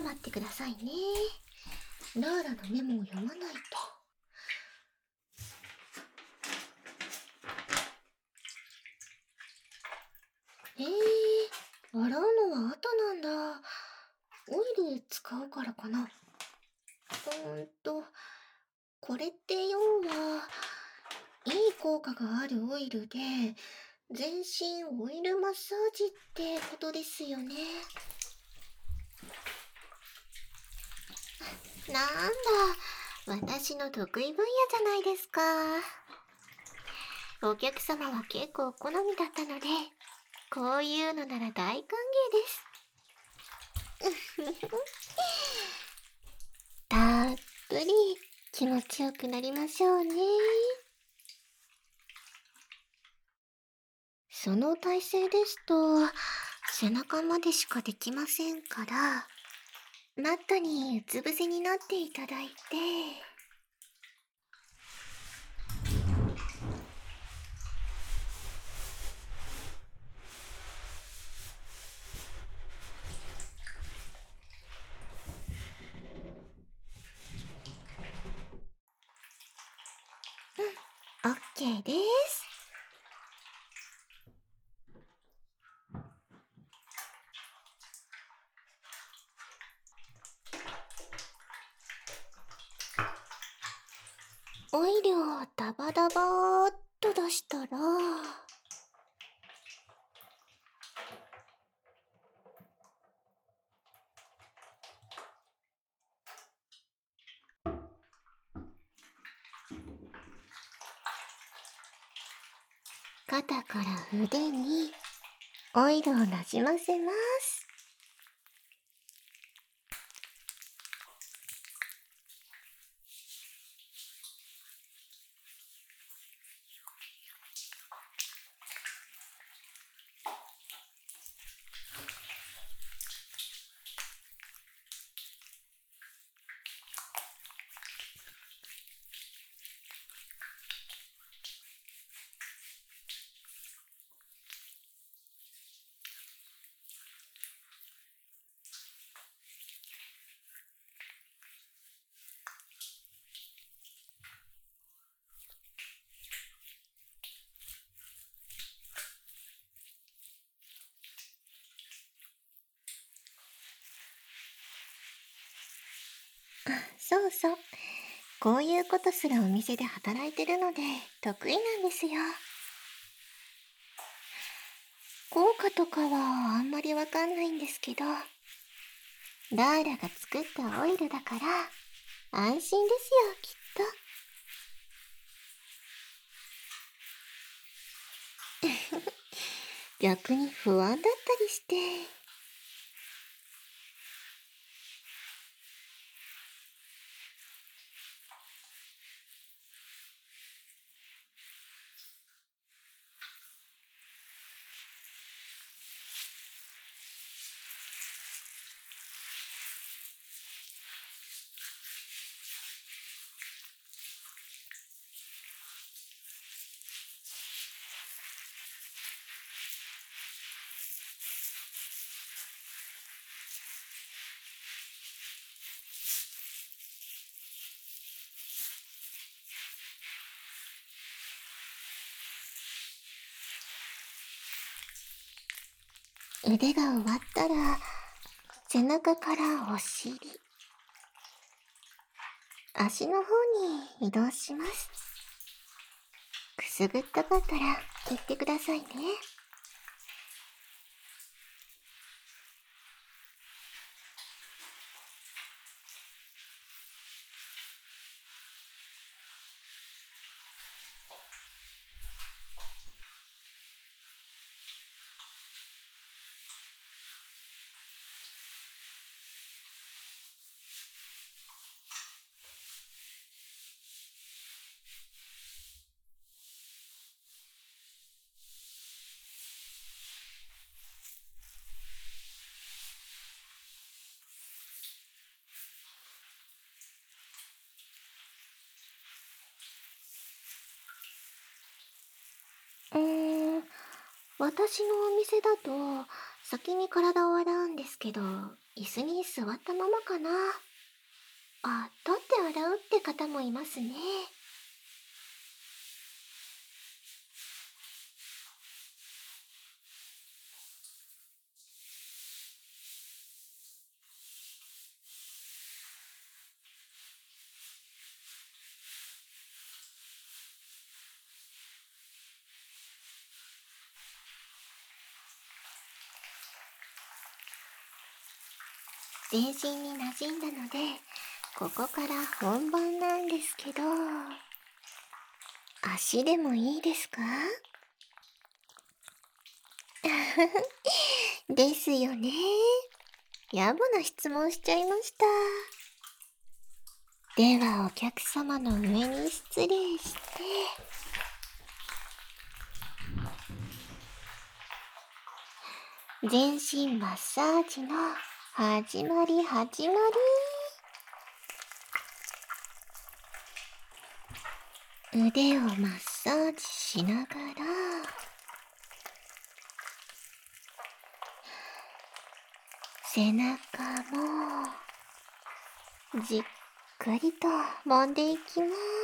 と待ってくださいね。ラーラのメモを読まないと。えー、洗うのは後なんだ。オイル使うからかな。うーんと、これって要は、いい効果があるオイルで、全身オイルマッサージってことですよね。なんだ、私の得意分野じゃないですか。お客様は結構好みだったので、こういうのなら大歓迎です。たっぷり気持ちよくなりましょうね。その体勢ですと、背中までしかできませんから、マットにうつ伏せになっていただいて、うん、オッケーです。オイルをダバダバーっと出したら、肩から腕にオイルをなじませます。そうそう。こういうことすらお店で働いてるので得意なんですよ。効果とかはあんまりわかんないんですけど、ラーラが作ったオイルだから安心ですよ、きっと。逆に不安だったりして。腕が終わったら、背中からお尻。足の方に移動します。くすぐったかったら言ってくださいね。私のお店だと先に体を洗うんですけど椅子に座ったままかな。あ立って洗うって方もいますね。全身に馴染んだのでここから本番なんですけど足でもいいですか？ですよね。野暮な質問しちゃいました。ではお客様の上に失礼して。全身マッサージの始まり始まり。腕をマッサージしながら。背中もじっくりと揉んでいきます。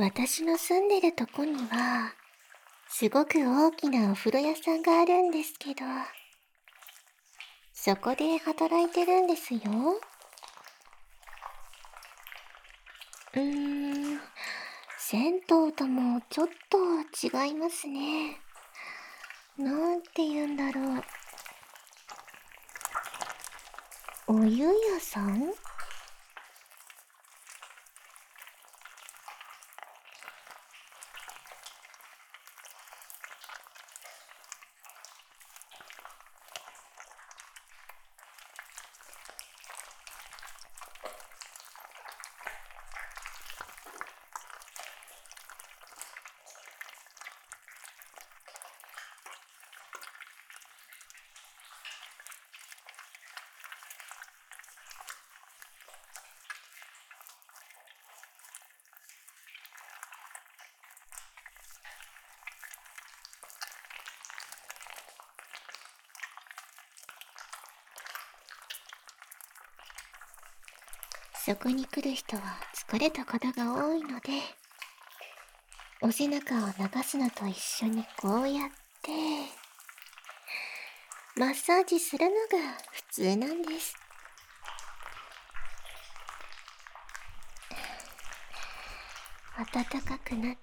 私の住んでるとこには、すごく大きなお風呂屋さんがあるんですけど、そこで働いてるんですよ。うーん、銭湯ともちょっと違いますね。なんて言うんだろう。お湯屋さん？そこに来る人は疲れた方が多いので、お背中を流すのと一緒にこうやって、マッサージするのが普通なんです。暖かくなって、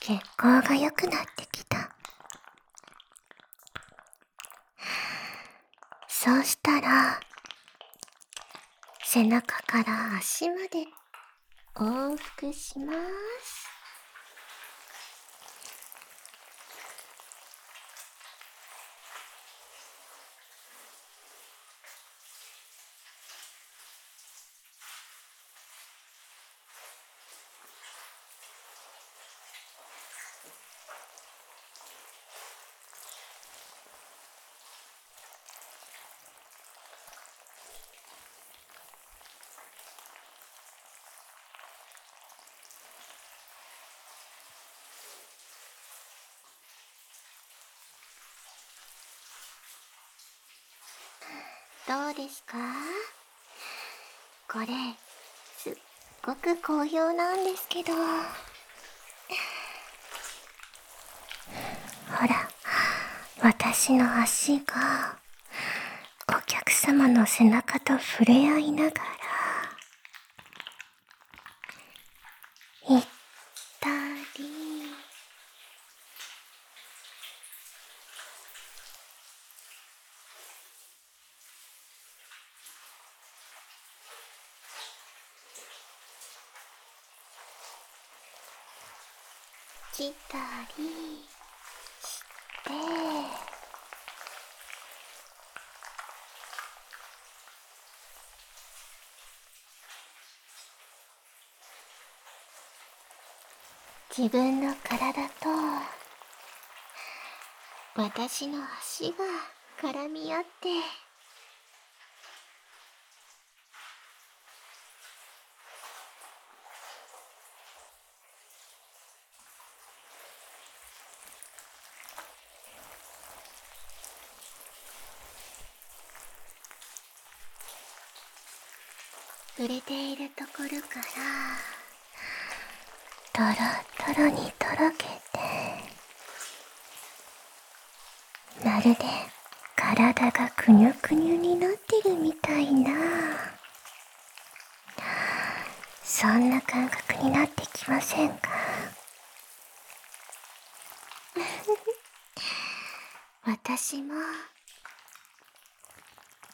血行が良くなってきた。そうしたら、背中から足まで往復します。どうですか？これすっごく好評なんですけど。ほら私の足がお客様の背中と触れ合いながら行ったりしたりして。自分の体と私の足が絡み合って触れているところからトロトロにとろけてまるで体がくにゅくにゅになってるみたいなそんな感覚になってきませんか？私も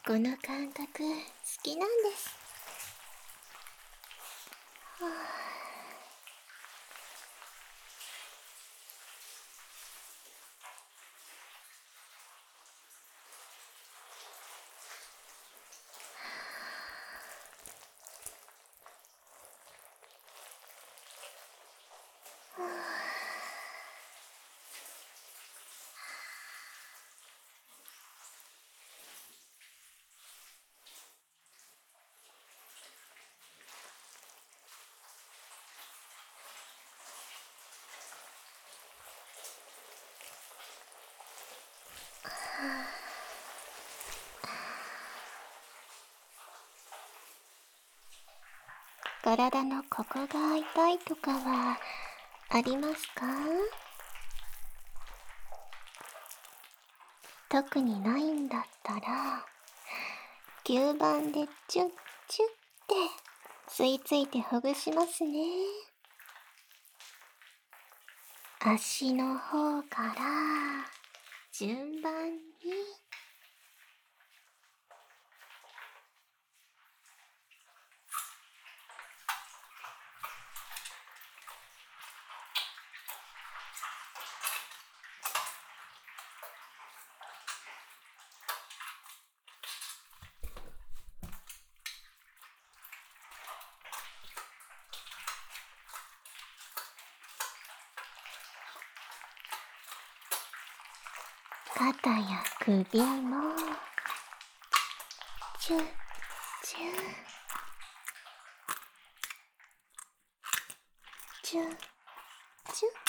この感覚好きなんです。唉体のここが痛いとかはありますか？特にないんだったら吸盤でチュッチュッって吸い付いてほぐしますね。足の方から順番に肩や首もチュッチュ。ッチュッチュッ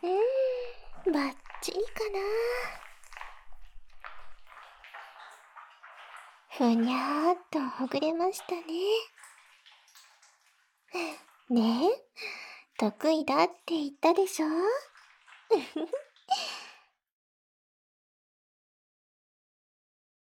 うんバッチリかな。ふにゃーっとほぐれましたね。ねえ得意だって言ったでしょ？